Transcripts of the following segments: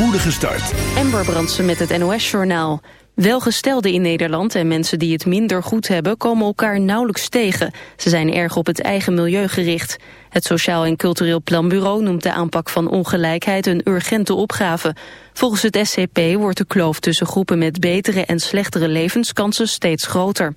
spoedige start. Ember Brandsen met het NOS-journaal. Welgestelden in Nederland en mensen die het minder goed hebben... komen elkaar nauwelijks tegen. Ze zijn erg op het eigen milieu gericht. Het Sociaal en Cultureel Planbureau noemt de aanpak van ongelijkheid... een urgente opgave. Volgens het SCP wordt de kloof tussen groepen met betere en slechtere levenskansen steeds groter.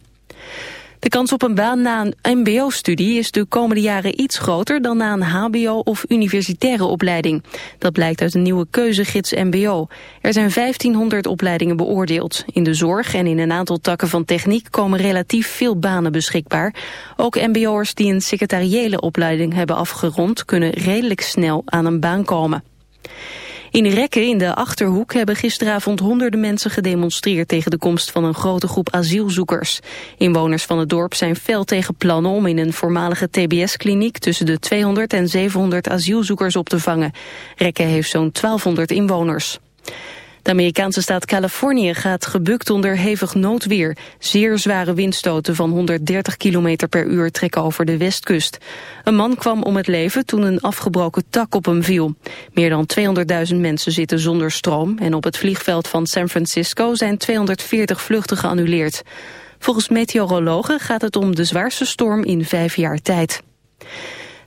De kans op een baan na een mbo-studie is de komende jaren iets groter dan na een hbo- of universitaire opleiding. Dat blijkt uit een nieuwe keuzegids mbo. Er zijn 1500 opleidingen beoordeeld. In de zorg en in een aantal takken van techniek komen relatief veel banen beschikbaar. Ook mbo'ers die een secretariële opleiding hebben afgerond kunnen redelijk snel aan een baan komen. In Rekken in de Achterhoek hebben gisteravond honderden mensen gedemonstreerd tegen de komst van een grote groep asielzoekers. Inwoners van het dorp zijn fel tegen plannen om in een voormalige TBS-kliniek tussen de 200 en 700 asielzoekers op te vangen. Rekken heeft zo'n 1200 inwoners. De Amerikaanse staat Californië gaat gebukt onder hevig noodweer. Zeer zware windstoten van 130 km per uur trekken over de westkust. Een man kwam om het leven toen een afgebroken tak op hem viel. Meer dan 200.000 mensen zitten zonder stroom... en op het vliegveld van San Francisco zijn 240 vluchten geannuleerd. Volgens meteorologen gaat het om de zwaarste storm in vijf jaar tijd.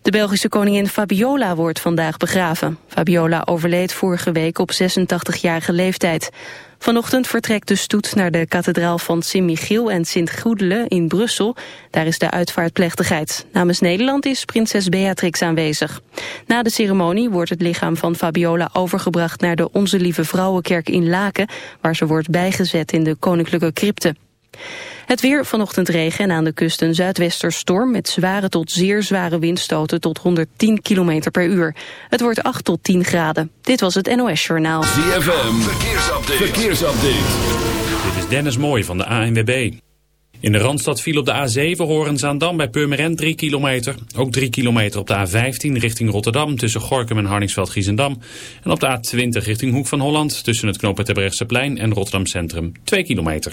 De Belgische koningin Fabiola wordt vandaag begraven. Fabiola overleed vorige week op 86-jarige leeftijd. Vanochtend vertrekt de stoet naar de kathedraal van Sint-Michiel en Sint-Goedele in Brussel. Daar is de uitvaartplechtigheid. Namens Nederland is prinses Beatrix aanwezig. Na de ceremonie wordt het lichaam van Fabiola overgebracht naar de Onze Lieve Vrouwenkerk in Laken, waar ze wordt bijgezet in de koninklijke crypte. Het weer vanochtend regen en aan de kust een zuidwesterstorm... met zware tot zeer zware windstoten tot 110 km per uur. Het wordt 8 tot 10 graden. Dit was het NOS Journaal. ZFM, verkeersupdate. verkeersupdate. Dit is Dennis Mooij van de ANWB. In de Randstad viel op de A7 Horenzaandam bij Purmerend 3 kilometer. Ook 3 kilometer op de A15 richting Rotterdam tussen Gorkum en Harningsveld-Giezendam. En op de A20 richting Hoek van Holland tussen het knooppunt plein en Rotterdam Centrum 2 kilometer.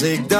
Als ik dans.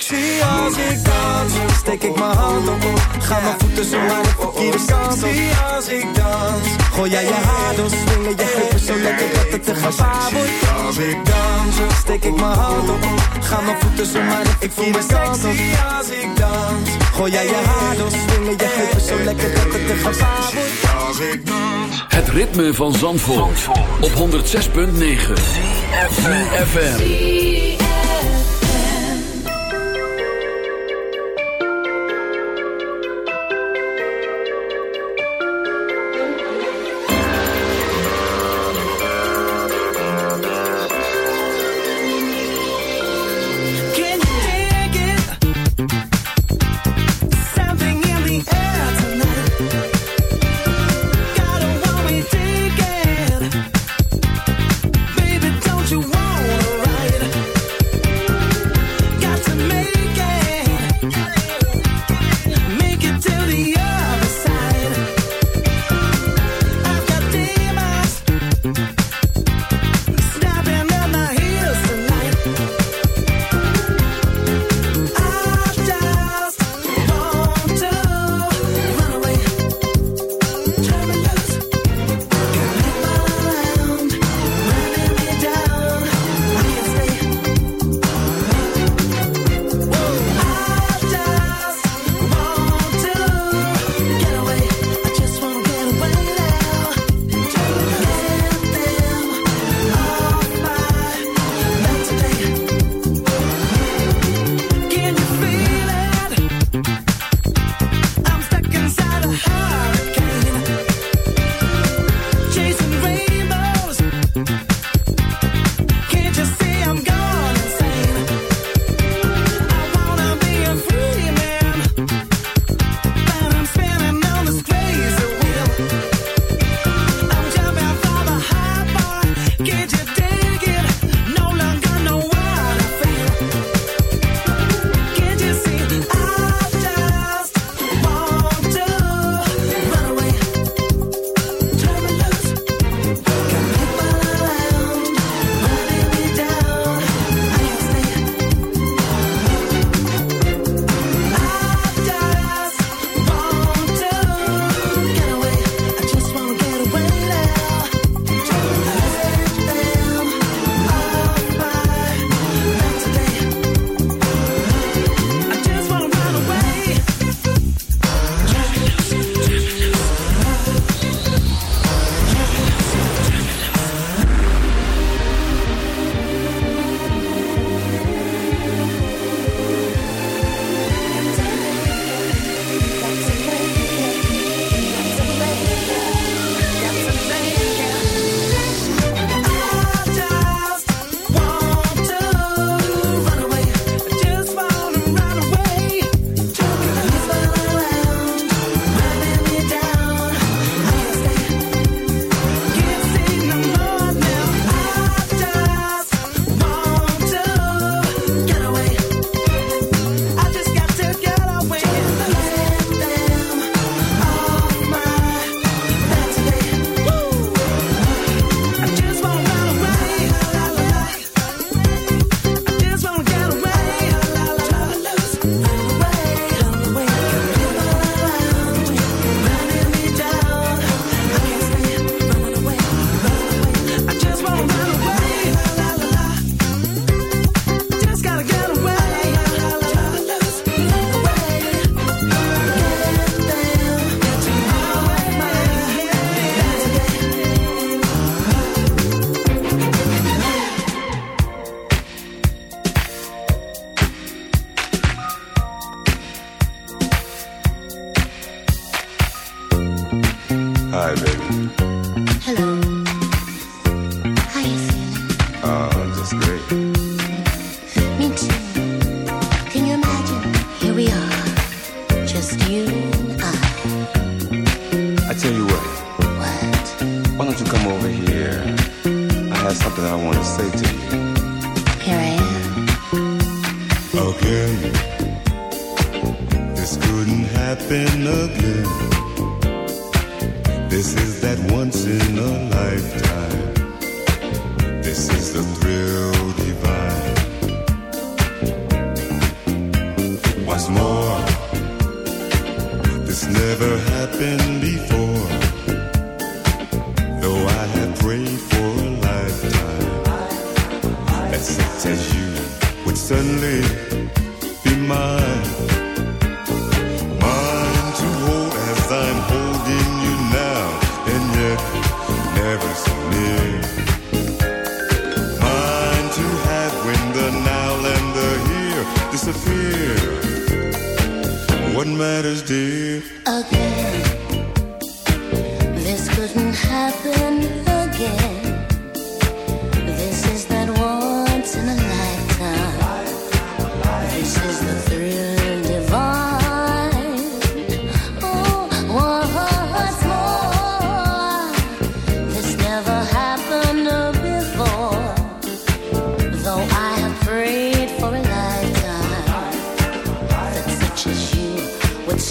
sexy als ik dans. Steek ik mijn hand op, ga mijn voeten zo naar de verkeerde kant op. als ik dans. Gooi jij je haar door, swingen je heupen zo lekker dat het te gevaar wordt. Als ik dans, steek ik mijn hand op, ga mijn voeten zo naar de verkeerde kant op. als ik dans. Gooi jij je haar door, swingen je heupen zo lekker dat het te gevaar wordt. Als ik dans. Het ritme van Zandvoort, op 106.9 FM.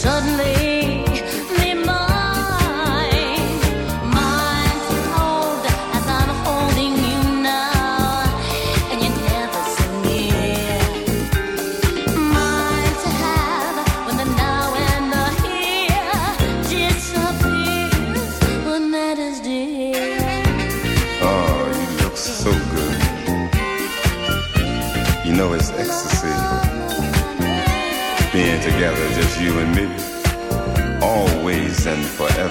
Suddenly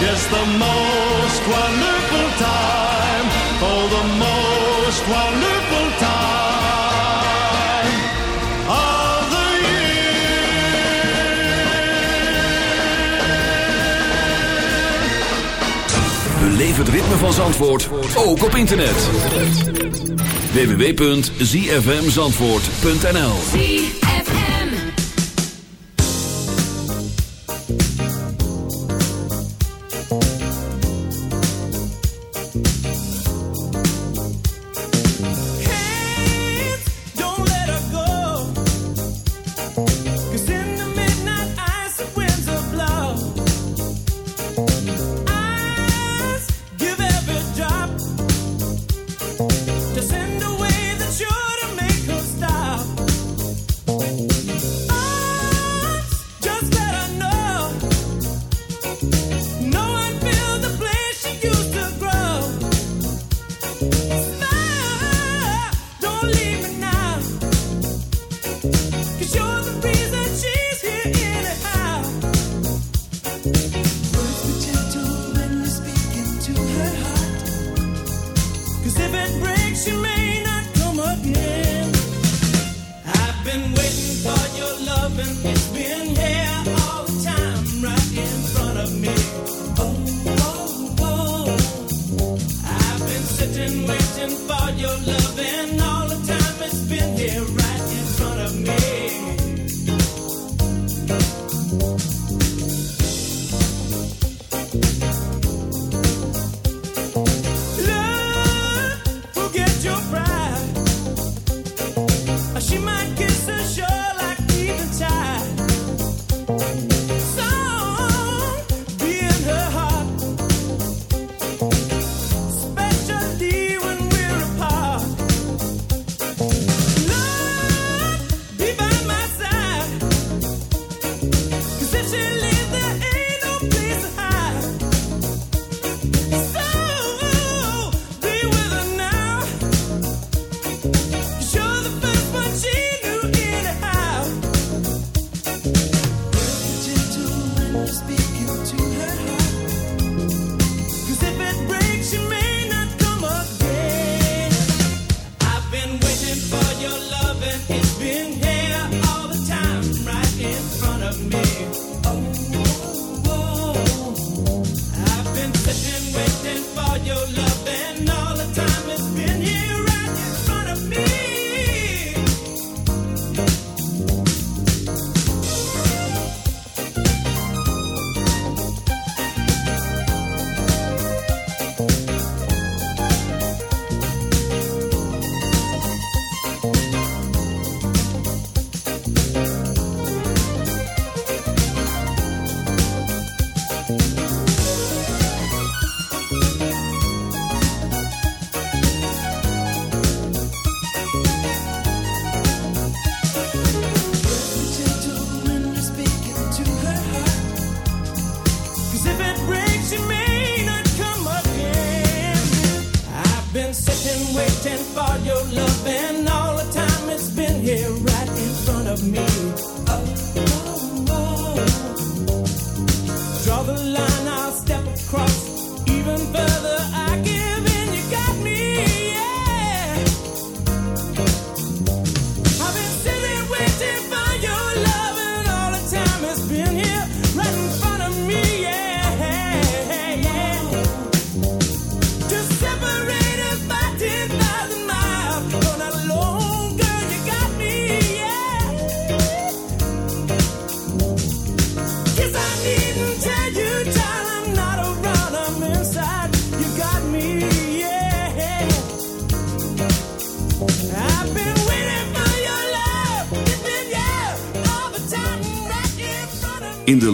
Yes, the most wonderful time. Oh, the most wonderful time of the year. Beleef het ritme van Zandvoort ook op internet. www.zfmzandvoort.nl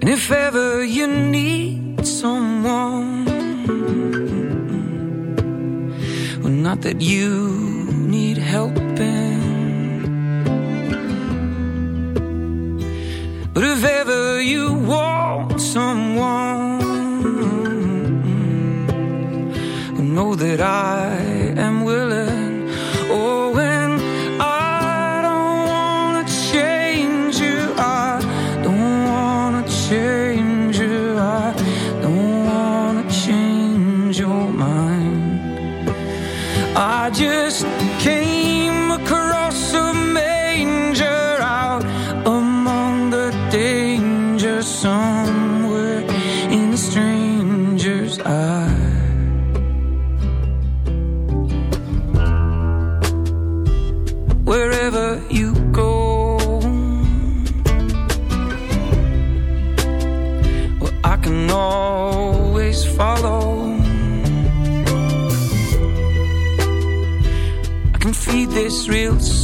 And if ever you need someone, well, not that you need helping, but if ever you want someone, well, know that I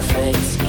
perfect.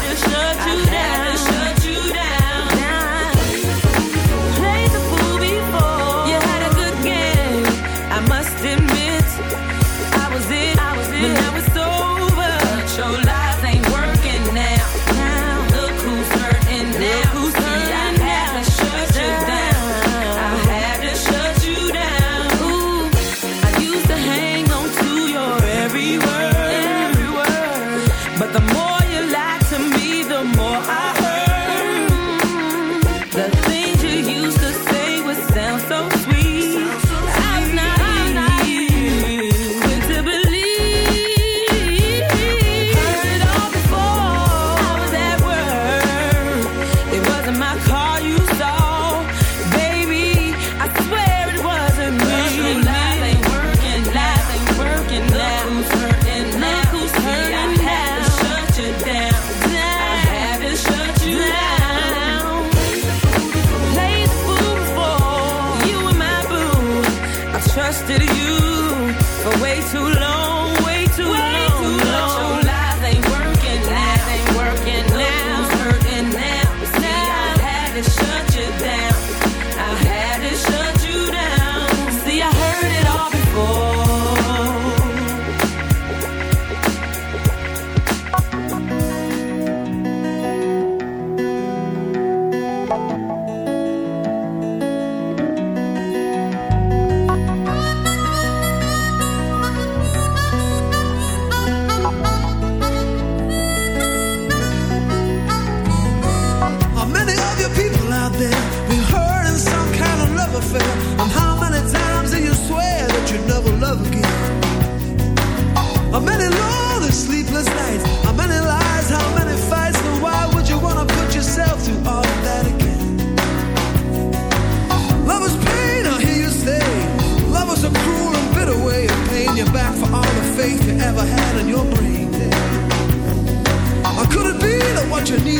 To shut you down.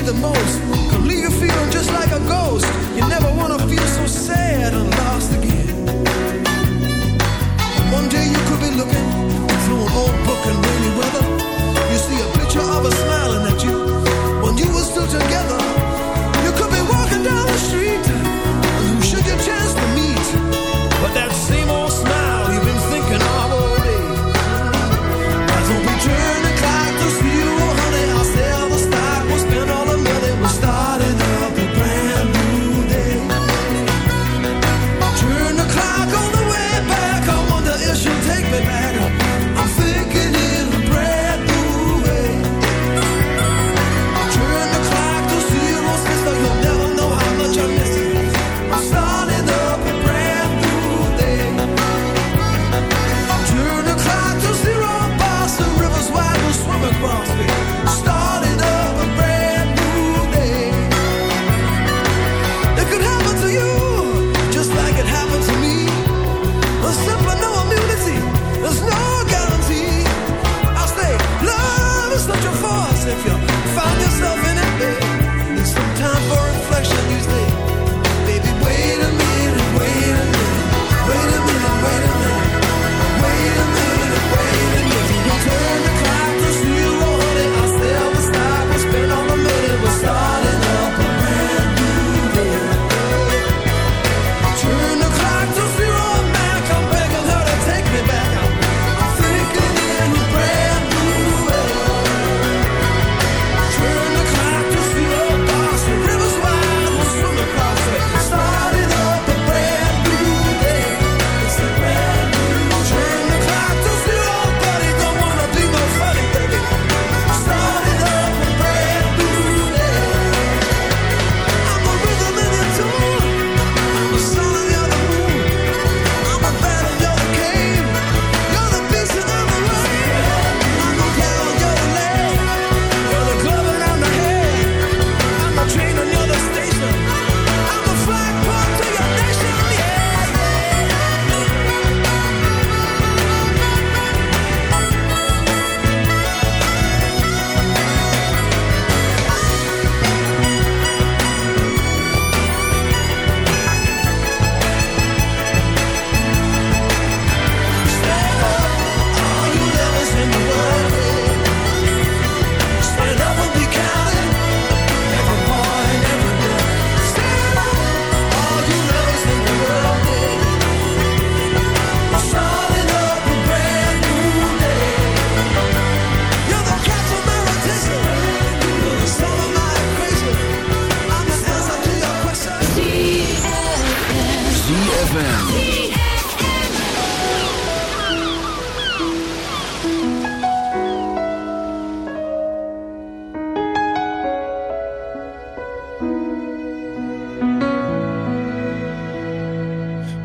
the most.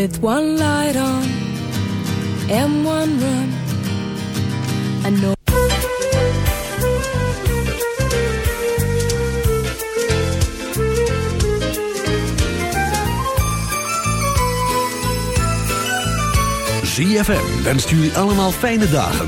With one light on and one room, I know. ZFM wenst jullie allemaal fijne dagen.